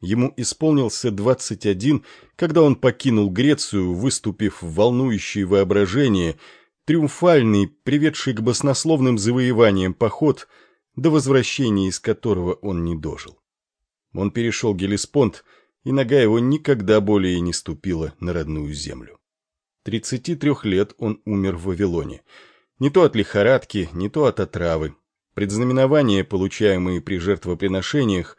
Ему исполнился 21, когда он покинул Грецию, выступив в волнующее воображение, триумфальный, приведший к баснословным завоеваниям поход, до возвращения из которого он не дожил. Он перешел Гелеспонд, и нога его никогда более не ступила на родную землю. 33 лет он умер в Вавилоне. Не то от лихорадки, не то от отравы. Предзнаменования, получаемые при жертвоприношениях,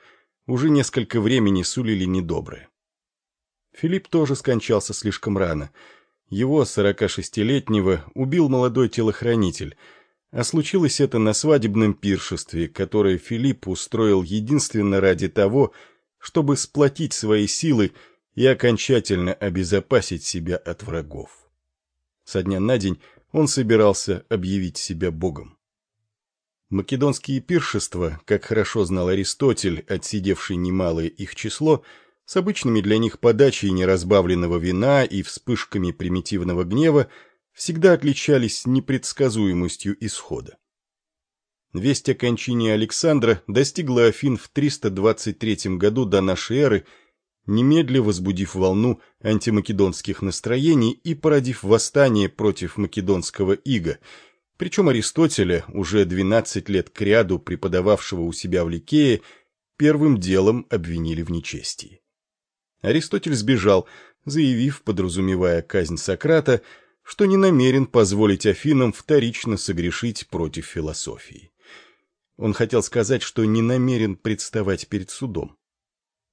уже несколько времени сулили недоброе. Филипп тоже скончался слишком рано. Его, 46-летнего, убил молодой телохранитель, а случилось это на свадебном пиршестве, которое Филипп устроил единственно ради того, чтобы сплотить свои силы и окончательно обезопасить себя от врагов. Со дня на день он собирался объявить себя богом. Македонские пиршества, как хорошо знал Аристотель, отсидевший немалое их число, с обычными для них подачей неразбавленного вина и вспышками примитивного гнева, всегда отличались непредсказуемостью исхода. Весть о кончине Александра достигла Афин в 323 году до нашей эры, немедля возбудив волну антимакедонских настроений и породив восстание против македонского ига – причем Аристотеля, уже 12 лет кряду преподававшего у себя в Ликее, первым делом обвинили в нечестии. Аристотель сбежал, заявив, подразумевая казнь Сократа, что не намерен позволить Афинам вторично согрешить против философии. Он хотел сказать, что не намерен представать перед судом.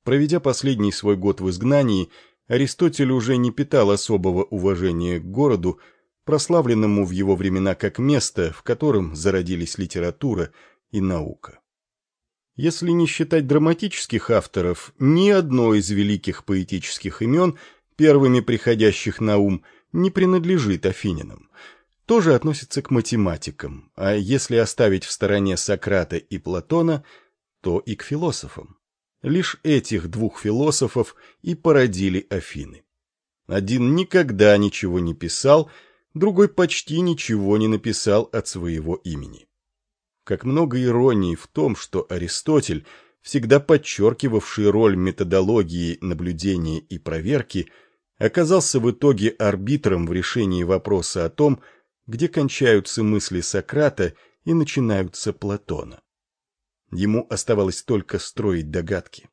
Проведя последний свой год в изгнании, Аристотель уже не питал особого уважения к городу, прославленному в его времена как место, в котором зародились литература и наука. Если не считать драматических авторов, ни одно из великих поэтических имен, первыми приходящих на ум, не принадлежит афининам. Тоже относится к математикам, а если оставить в стороне Сократа и Платона, то и к философам. Лишь этих двух философов и породили Афины. Один никогда ничего не писал, другой почти ничего не написал от своего имени. Как много иронии в том, что Аристотель, всегда подчеркивавший роль методологии наблюдения и проверки, оказался в итоге арбитром в решении вопроса о том, где кончаются мысли Сократа и начинаются Платона. Ему оставалось только строить догадки.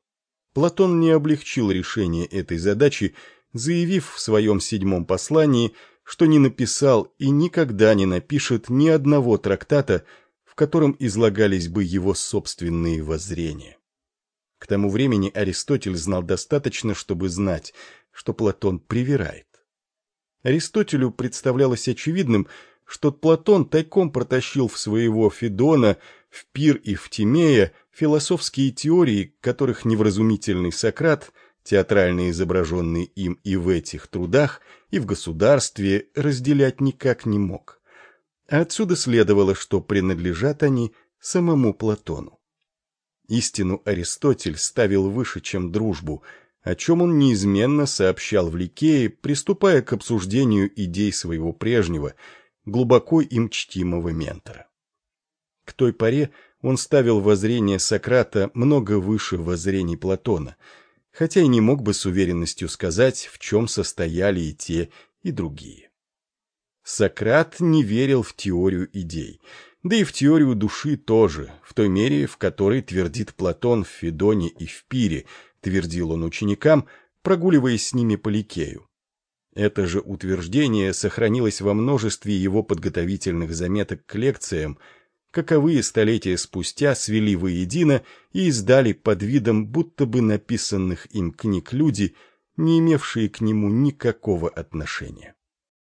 Платон не облегчил решение этой задачи, заявив в своем седьмом послании – что не написал и никогда не напишет ни одного трактата, в котором излагались бы его собственные воззрения. К тому времени Аристотель знал достаточно, чтобы знать, что Платон привирает. Аристотелю представлялось очевидным, что Платон тайком протащил в своего Федона, в Пир и в Тимея философские теории, которых невразумительный Сократ, театрально изображенный им и в этих трудах, и в государстве разделять никак не мог. отсюда следовало, что принадлежат они самому Платону. Истину Аристотель ставил выше, чем дружбу, о чем он неизменно сообщал в Ликее, приступая к обсуждению идей своего прежнего, глубоко им чтимого ментора. К той поре он ставил воззрение Сократа много выше воззрений Платона – хотя и не мог бы с уверенностью сказать, в чем состояли и те, и другие. Сократ не верил в теорию идей, да и в теорию души тоже, в той мере, в которой твердит Платон в Федоне и в Пире, твердил он ученикам, прогуливаясь с ними по Ликею. Это же утверждение сохранилось во множестве его подготовительных заметок к лекциям, каковые столетия спустя свели воедино и издали под видом будто бы написанных им книг люди, не имевшие к нему никакого отношения.